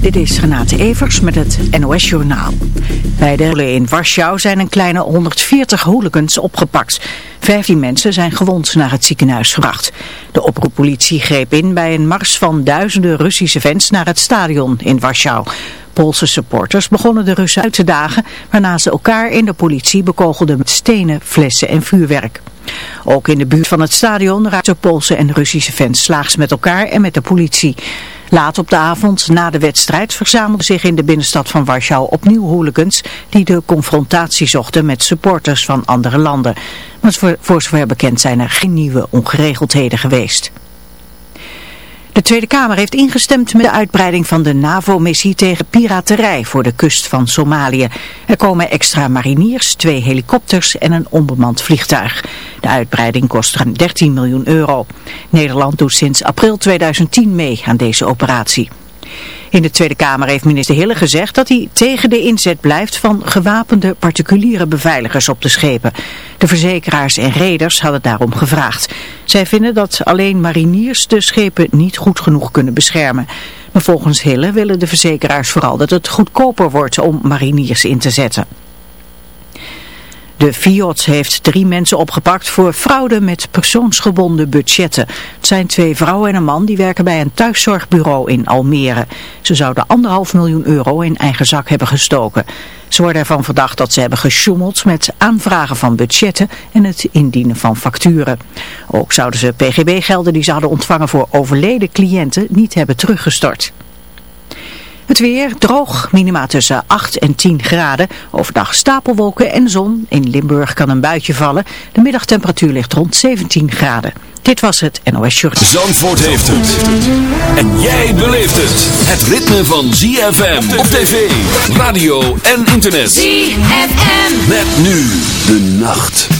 Dit is Renate Evers met het NOS Journaal. Bij de in Warschau zijn een kleine 140 hooligans opgepakt. 15 mensen zijn gewond naar het ziekenhuis gebracht. De oproeppolitie greep in bij een mars van duizenden Russische fans naar het stadion in Warschau. Poolse supporters begonnen de Russen uit te dagen, waarna ze elkaar in de politie bekogelden met stenen, flessen en vuurwerk. Ook in de buurt van het stadion raakten Poolse en Russische fans slaags met elkaar en met de politie. Laat op de avond na de wedstrijd verzamelden zich in de binnenstad van Warschau opnieuw hooligans die de confrontatie zochten met supporters van andere landen. Maar voor, voor zover bekend zijn er geen nieuwe ongeregeldheden geweest. De Tweede Kamer heeft ingestemd met de uitbreiding van de NAVO-missie tegen piraterij voor de kust van Somalië. Er komen extra mariniers, twee helikopters en een onbemand vliegtuig. De uitbreiding kost ruim 13 miljoen euro. Nederland doet sinds april 2010 mee aan deze operatie. In de Tweede Kamer heeft minister Hille gezegd dat hij tegen de inzet blijft van gewapende particuliere beveiligers op de schepen. De verzekeraars en reders hadden daarom gevraagd. Zij vinden dat alleen mariniers de schepen niet goed genoeg kunnen beschermen. Maar volgens Hille willen de verzekeraars vooral dat het goedkoper wordt om mariniers in te zetten. De FIOD heeft drie mensen opgepakt voor fraude met persoonsgebonden budgetten. Het zijn twee vrouwen en een man die werken bij een thuiszorgbureau in Almere. Ze zouden anderhalf miljoen euro in eigen zak hebben gestoken. Ze worden ervan verdacht dat ze hebben gesjoemeld met aanvragen van budgetten en het indienen van facturen. Ook zouden ze pgb-gelden die ze hadden ontvangen voor overleden cliënten niet hebben teruggestort. Het weer droog, minima tussen 8 en 10 graden. Overdag stapelwolken en zon. In Limburg kan een buitje vallen. De middagtemperatuur ligt rond 17 graden. Dit was het NOS Short. Zandvoort heeft het. En jij beleeft het. Het ritme van ZFM op tv, radio en internet. ZFM. Met nu de nacht.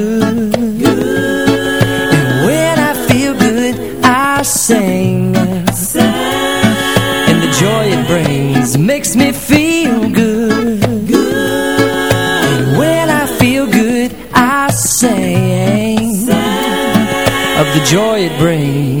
I sing the joy it brings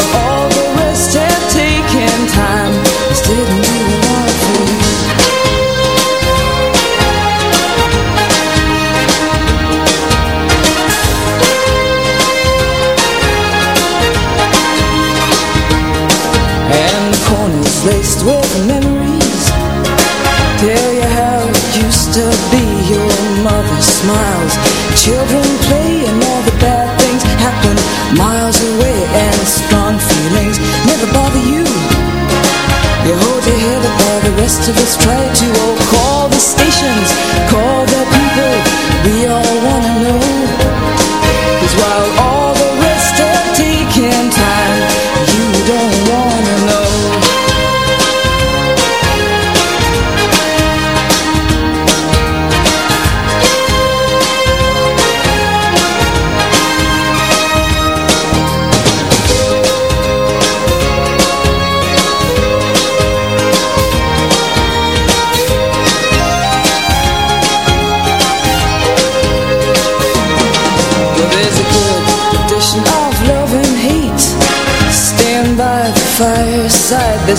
Children play and all the bad things happen miles away and strong feelings never bother you. You hold your head up while the rest of us try to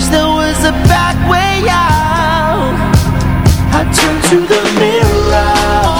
wish there was a back way out. I turned to the mirror.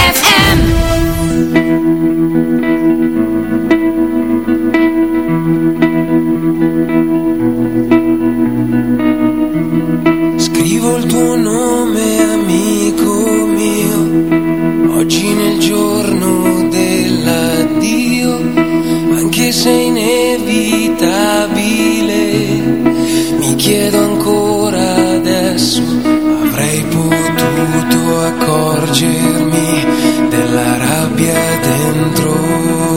proteggermi della rabbia dentro.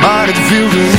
maar het viel niet.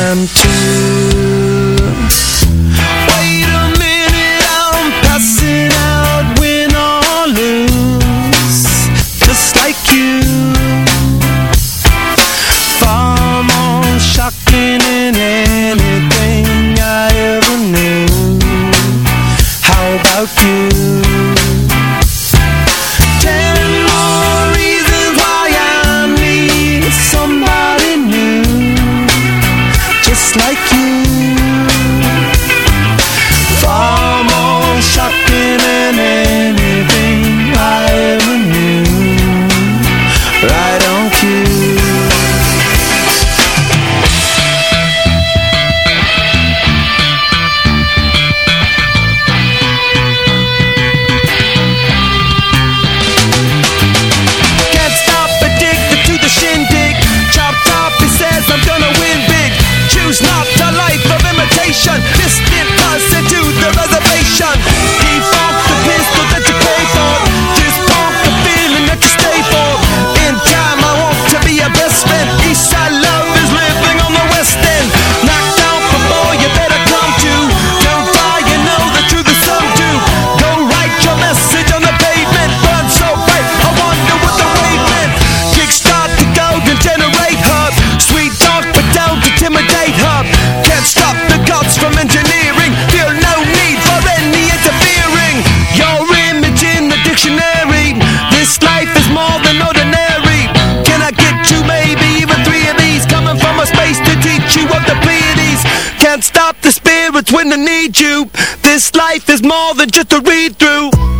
Time to than just a read through.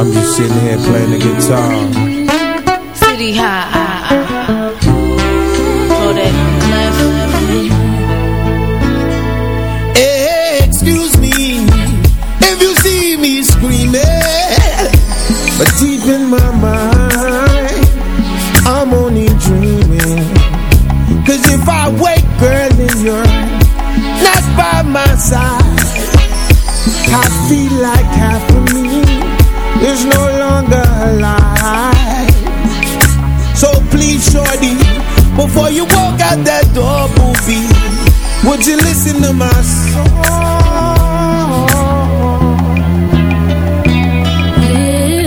I'm just sitting here playing the guitar. City high. I, that left. Hey, excuse me if you see me screaming, but deep in my mind, I'm only dreaming. Cause if I wake, girl, and you're not by my side, I feel like half is no longer alive. So please shorty Before you walk out that door movie Would you listen to my song?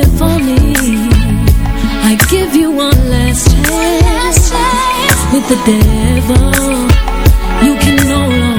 If only I give you one last chance With the devil You can no longer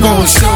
Go show